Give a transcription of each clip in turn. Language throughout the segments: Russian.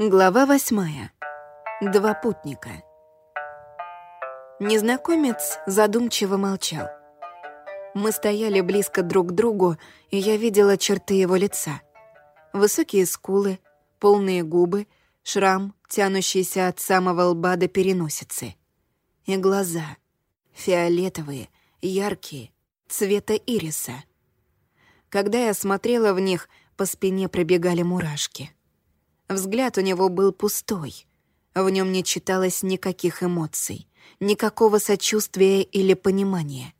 Глава восьмая. Два путника. Незнакомец задумчиво молчал. Мы стояли близко друг к другу, и я видела черты его лица. Высокие скулы, полные губы, шрам, тянущийся от самого лба до переносицы. И глаза. Фиолетовые, яркие, цвета ириса. Когда я смотрела в них, по спине пробегали мурашки — Взгляд у него был пустой. В нем не читалось никаких эмоций, никакого сочувствия или понимания.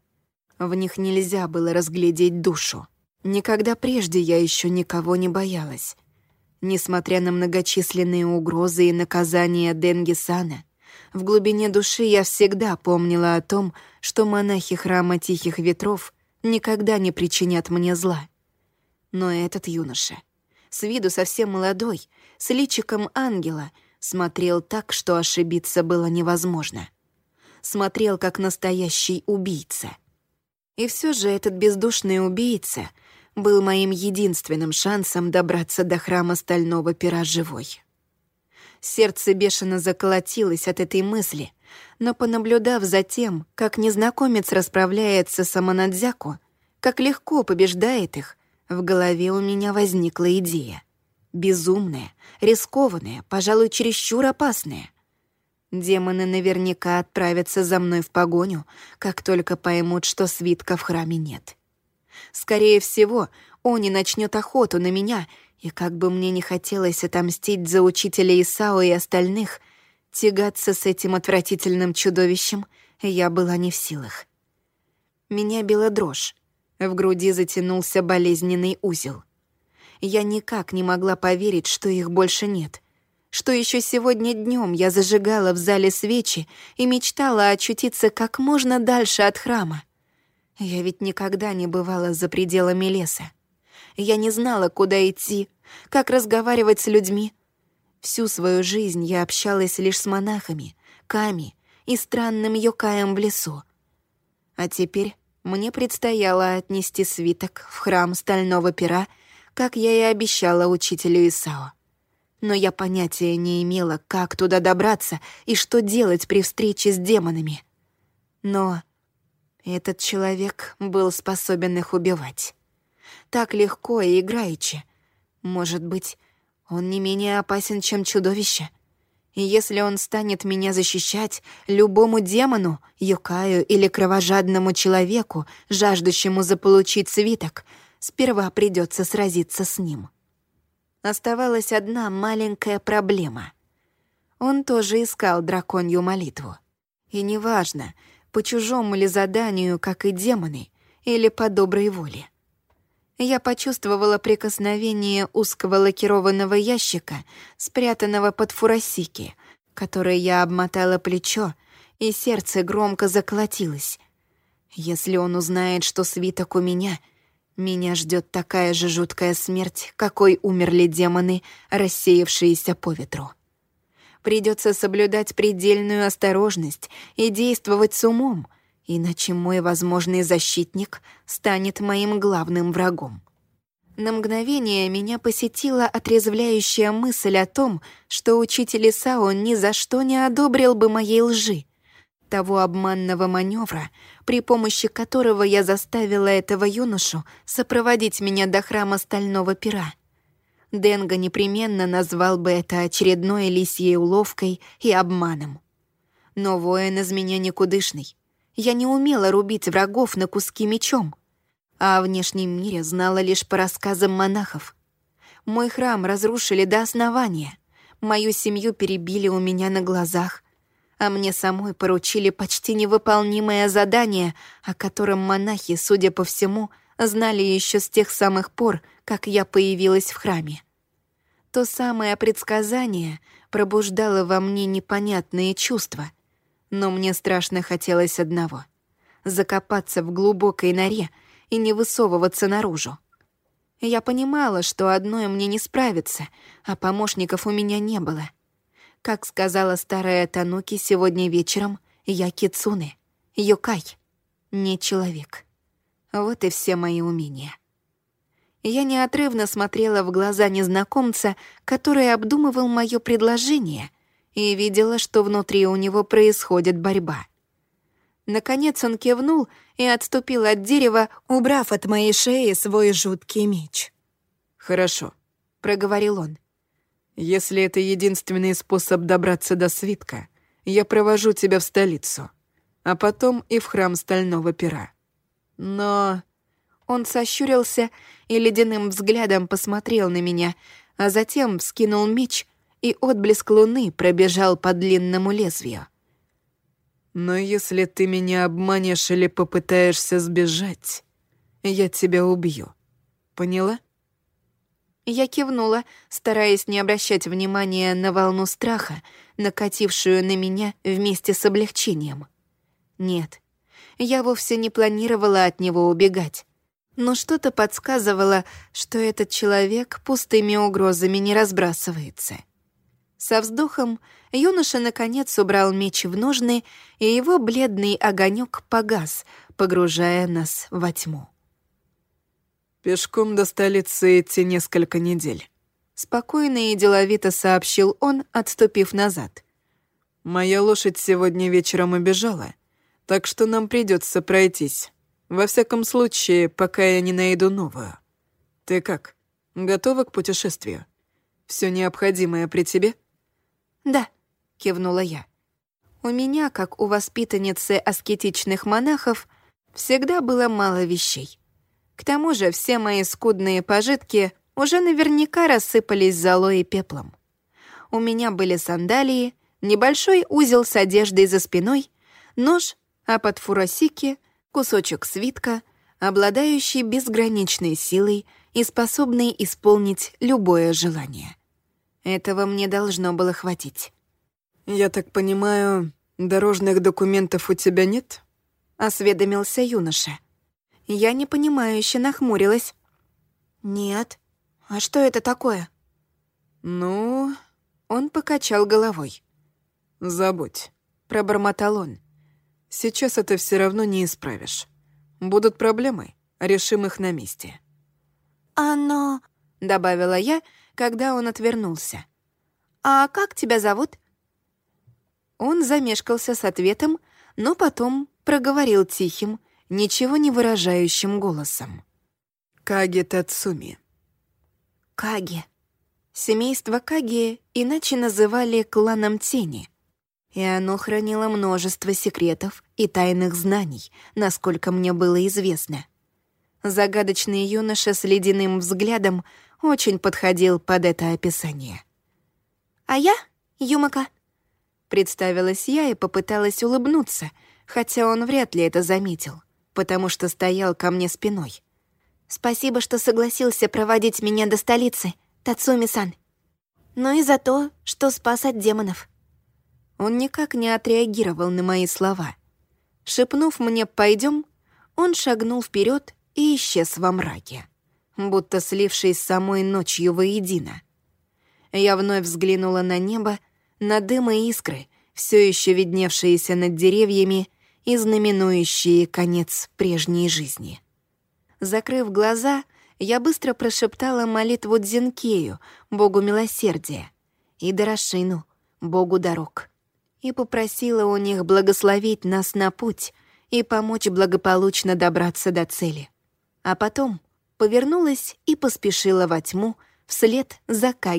В них нельзя было разглядеть душу. Никогда прежде я еще никого не боялась. Несмотря на многочисленные угрозы и наказания Денгисана, в глубине души я всегда помнила о том, что монахи храма Тихих Ветров никогда не причинят мне зла. Но этот юноша, с виду совсем молодой, с личиком ангела, смотрел так, что ошибиться было невозможно. Смотрел, как настоящий убийца. И все же этот бездушный убийца был моим единственным шансом добраться до храма Стального Пера живой. Сердце бешено заколотилось от этой мысли, но понаблюдав за тем, как незнакомец расправляется с Аманадзяку, как легко побеждает их, в голове у меня возникла идея. Безумная, рискованная, пожалуй, чересчур опасная. Демоны наверняка отправятся за мной в погоню, как только поймут, что свитка в храме нет. Скорее всего, Они начнет охоту на меня, и как бы мне не хотелось отомстить за учителя Исао и остальных, тягаться с этим отвратительным чудовищем я была не в силах. Меня била дрожь. В груди затянулся болезненный узел. Я никак не могла поверить, что их больше нет. Что еще сегодня днем я зажигала в зале свечи и мечтала очутиться как можно дальше от храма. Я ведь никогда не бывала за пределами леса. Я не знала, куда идти, как разговаривать с людьми. Всю свою жизнь я общалась лишь с монахами, ками и странным йокаем в лесу. А теперь мне предстояло отнести свиток в храм Стального Пера, как я и обещала учителю Исао. Но я понятия не имела, как туда добраться и что делать при встрече с демонами. Но этот человек был способен их убивать. Так легко и играючи. Может быть, он не менее опасен, чем чудовище — если он станет меня защищать, любому демону, юкаю или кровожадному человеку, жаждущему заполучить свиток, сперва придется сразиться с ним. Оставалась одна маленькая проблема. Он тоже искал драконью молитву. И неважно, по чужому ли заданию, как и демоны, или по доброй воле. Я почувствовала прикосновение узкого лакированного ящика, спрятанного под фурасики, который я обмотала плечо, и сердце громко заколотилось. Если он узнает, что свиток у меня, меня ждет такая же жуткая смерть, какой умерли демоны, рассеявшиеся по ветру. Придется соблюдать предельную осторожность и действовать с умом — иначе мой возможный защитник станет моим главным врагом. На мгновение меня посетила отрезвляющая мысль о том, что учитель Исао ни за что не одобрил бы моей лжи, того обманного маневра, при помощи которого я заставила этого юношу сопроводить меня до храма Стального Пера. Денга непременно назвал бы это очередной лисьей уловкой и обманом. Но воин из меня никудышный. Я не умела рубить врагов на куски мечом, а о внешнем мире знала лишь по рассказам монахов. Мой храм разрушили до основания, мою семью перебили у меня на глазах, а мне самой поручили почти невыполнимое задание, о котором монахи, судя по всему, знали еще с тех самых пор, как я появилась в храме. То самое предсказание пробуждало во мне непонятные чувства — но мне страшно хотелось одного — закопаться в глубокой норе и не высовываться наружу. Я понимала, что одной мне не справиться, а помощников у меня не было. Как сказала старая Тануки сегодня вечером, я кицуне, юкай, не человек. Вот и все мои умения. Я неотрывно смотрела в глаза незнакомца, который обдумывал мое предложение, и видела, что внутри у него происходит борьба. Наконец он кивнул и отступил от дерева, убрав от моей шеи свой жуткий меч. «Хорошо», — проговорил он. «Если это единственный способ добраться до свитка, я провожу тебя в столицу, а потом и в храм Стального Пера. Но...» Он сощурился и ледяным взглядом посмотрел на меня, а затем вскинул меч, и отблеск луны пробежал по длинному лезвию. «Но если ты меня обманешь или попытаешься сбежать, я тебя убью. Поняла?» Я кивнула, стараясь не обращать внимания на волну страха, накатившую на меня вместе с облегчением. Нет, я вовсе не планировала от него убегать. Но что-то подсказывало, что этот человек пустыми угрозами не разбрасывается. Со вздохом юноша наконец убрал меч в ножны, и его бледный огонек погас, погружая нас во тьму. «Пешком до столицы идти несколько недель», — спокойно и деловито сообщил он, отступив назад. «Моя лошадь сегодня вечером убежала, так что нам придется пройтись. Во всяком случае, пока я не найду новую. Ты как, готова к путешествию? Все необходимое при тебе?» «Да», — кивнула я. «У меня, как у воспитанницы аскетичных монахов, всегда было мало вещей. К тому же все мои скудные пожитки уже наверняка рассыпались золой и пеплом. У меня были сандалии, небольшой узел с одеждой за спиной, нож, а под фуросики — кусочек свитка, обладающий безграничной силой и способный исполнить любое желание. Этого мне должно было хватить. «Я так понимаю, дорожных документов у тебя нет?» — осведомился юноша. Я непонимающе нахмурилась. «Нет. А что это такое?» «Ну...» — он покачал головой. «Забудь», — пробормотал он. «Сейчас это все равно не исправишь. Будут проблемы, решим их на месте». «Оно...» — добавила я, когда он отвернулся. «А как тебя зовут?» Он замешкался с ответом, но потом проговорил тихим, ничего не выражающим голосом. «Каги Тацуми». Каги. Семейство Каги иначе называли кланом тени, и оно хранило множество секретов и тайных знаний, насколько мне было известно. Загадочный юноша с ледяным взглядом очень подходил под это описание. «А я — Юмака», — представилась я и попыталась улыбнуться, хотя он вряд ли это заметил потому что стоял ко мне спиной. «Спасибо, что согласился проводить меня до столицы, Тацуми-сан. Но и за то, что спас от демонов». Он никак не отреагировал на мои слова. Шепнув мне «пойдем», он шагнул вперед и исчез во мраке, будто слившись с самой ночью воедино. Я вновь взглянула на небо, на дым и искры, все еще видневшиеся над деревьями, и знаменующие конец прежней жизни. Закрыв глаза, я быстро прошептала молитву Дзинкею, богу милосердия, и Дорошину, богу дорог, и попросила у них благословить нас на путь и помочь благополучно добраться до цели. А потом повернулась и поспешила во тьму вслед за Каги